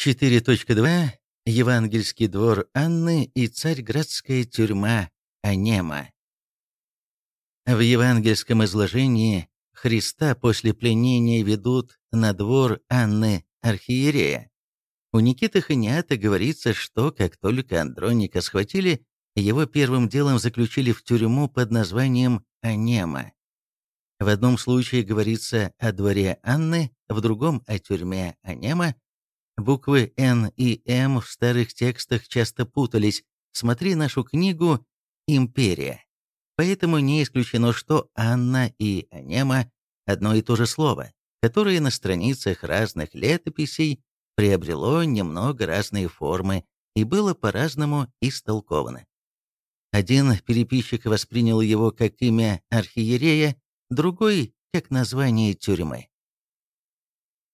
4.2. Евангельский двор Анны и царьградская тюрьма Анема. В евангельском изложении Христа после пленения ведут на двор Анны Архиерея. У Никиты Ханиата говорится, что как только Андроника схватили, его первым делом заключили в тюрьму под названием Анема. В одном случае говорится о дворе Анны, в другом – о тюрьме Анема, Буквы «Н» и «М» в старых текстах часто путались. Смотри нашу книгу «Империя». Поэтому не исключено, что «Анна» и «Анема» – одно и то же слово, которое на страницах разных летописей приобрело немного разные формы и было по-разному истолковано. Один переписчик воспринял его как имя архиерея, другой – как название тюрьмы.